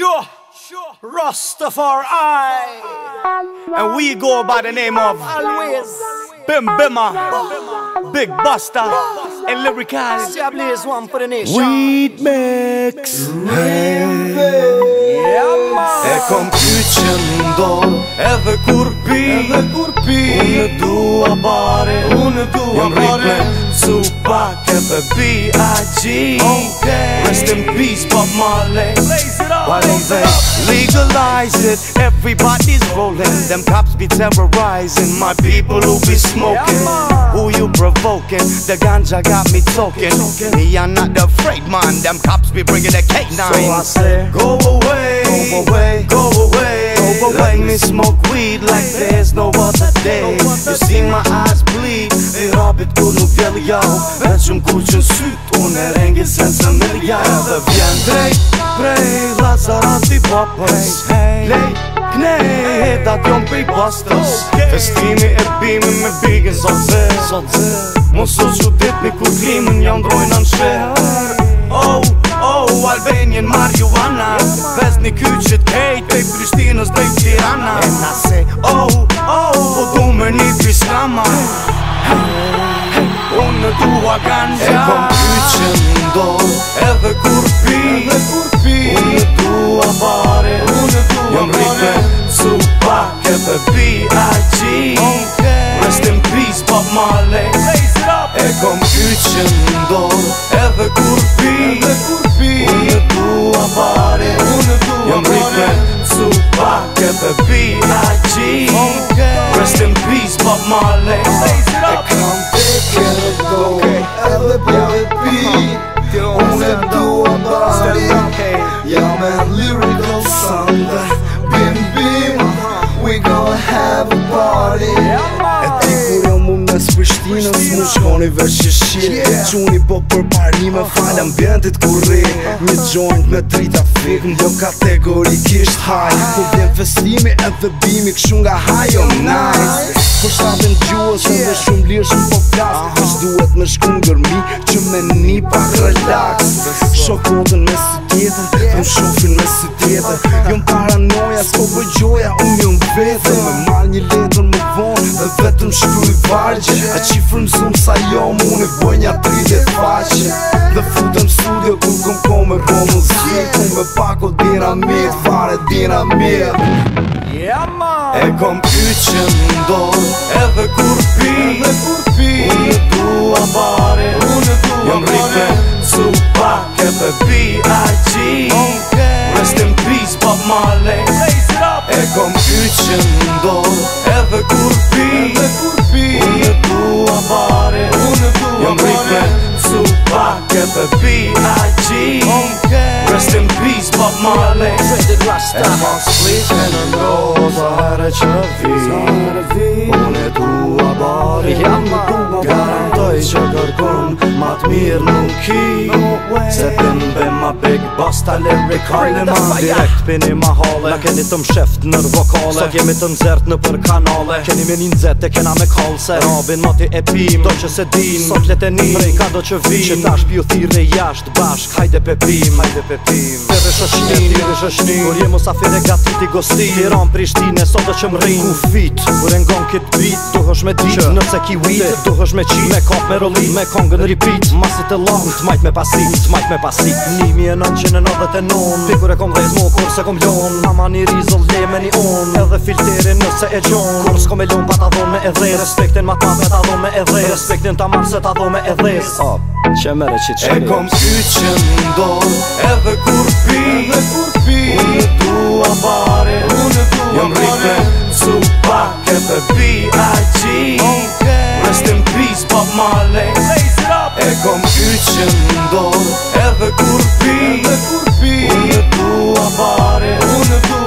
Sure, sure. Rastafari. And we go by the name of Always. Bim Bimmer, Big Buster, and Lyrical. Blaze one for the nation. Weed mix. E kom ky që ndon Edhe kur pi Edhe kur pi Unë dua bare Unë dua bare B.I.G. Okay. Rest in peace, Bob Marley. Why don't they legalize it? Everybody's rolling. Them cops be terrorizing my people who be smoking. Who you provoking? The ganja got me talking. Me, I'm not afraid, man. Them cops be bringing K K9. So I say, go away, go away, go away. over when we smoke weed like there's no other day You see my eyes bleed, e rabit kur nuk vjell jo Vecëm kur që në syt, unë e rengi se në mirë jo Edhe vjen drejt, prej, lazarati popës Lej, knej, da t'jom pej pastës Festimi e bimi me bigin zotë zë Mosu që ditë një kuklimin, jam drojna në shverë Oh, oh, oh, oh, oh, oh, oh, oh, oh, oh, oh, Albanian marijuana Vez një kyqit hejt Pej Prishtinës dhe i Tirana E na se oh, oh Po du me një pislama Unë në tua ganja E kom kyqin ndo Edhe kur pi Edhe kur pi Unë në tua bare Unë në tua bare Jom rite Supa Edhe bi a qi Okay Rest in peace Bob E kom kyqin ndo male E kam të kjerë do Edhe po e pi Unë e tua bari Jam e lyrical sante Bim bim We gonna have a party E ti ku jo mu me së pështinë më shkoni vërë që shqirë E quni po për parni me uh-huh. falë Ambientit ku rri uh-huh. Një joint me trita fit Në do kategori kisht hajë Po vjen festimi e dhe bimi Këshun nga haj, o nice Për shtatin gjuës e me shumë lirëshën po plas është duhet me shku në gërmi që me një pak relax Shokotën me si tjetër, shumë shofin me së tjetër Jumë paranoja, s'ko bëgjoja, unë jumë vetër Me mal një letër më vonë dhe vetëm shkru i vargjë A qifrëm zumë sa jo, më unë i bëj një atritjet faqë Dhe futëm studio kërë këm komë e këmë në zgjetë Me po pako dinamit, fare dinamit E kom pyqën ndonë, edhe ku Se në ndrojë sa herë që fi Unë e tu bari Unë e tu a Garantoj që kërkun Ma të mirë nuk ki Se pëmbe ma big boss Ta lirë i ma Direkt për një hale Na keni të msheft nër vokale Sot jemi të nëzert në për kanale Keni me një nëzete kena me kalse Rabin ma ti e pim Do që se din Sot e një Prej ka do që vi Që tash shpiu thire jasht bashk Hajde pe pim Hajde pe pim Për dhe shoshnin dhe shoshnin Kur jemi mos afer e gatit go kosti Tiran Prishtinë sot dhe që më rrin Ku fit, kur e ngon kit bit Tu me dit, nëse ki wit Tu me çim me kop me roli Me kongë në ripit, masit e lang majt me pasit, majt me pasit 1999, e e kom dhe zmo, kur se kom lon Mama një rizoll le me një on Edhe filtere nëse e gjon Kur s'ko me lon, pa ta dhon me e dhe Respektin ma ta ta dhon me e dhe Respektin ta marse ta dhon me e dhe oh, Që mere që që E kom ty që ndon Edhe kur pi Unë Yon rite sou pa ke be BIG, western piece but my leg, raise it up, ekon uchon edhe ave kurpi, ave kurpi, ou to amare,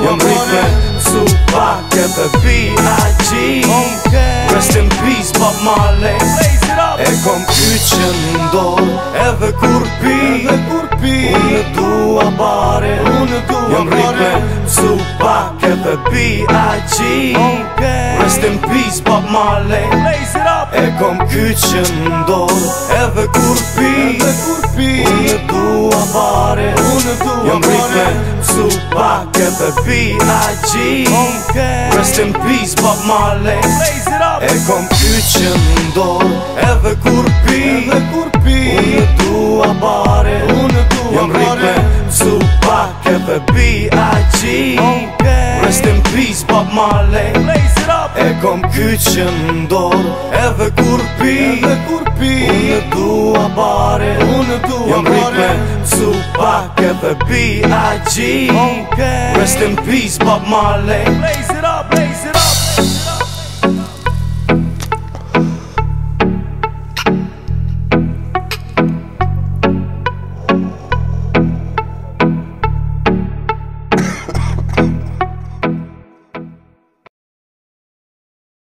yon do, dhe rite sou pa ke be BIG, western piece but my leg, raise it up, ekon uchon do, ave kurpi, ave okay. Rest in peace Bob Marley E kom kyqë që ndonë Edhe kur pi Unë e dua pare Jëm rritme Su pak e dhe pi A gji okay. Rest in peace Bob Marley E kom kyqë që ndonë Edhe kur pi Unë e dua pare Jëm rritme Su pak e dhe pi A Rest in peace Bob Marley E kom kyç që më dorë Edhe kur pi Unë dua bare Unë dua Jam rrit me Tupac edhe B.I.G Rest in peace Bob Marley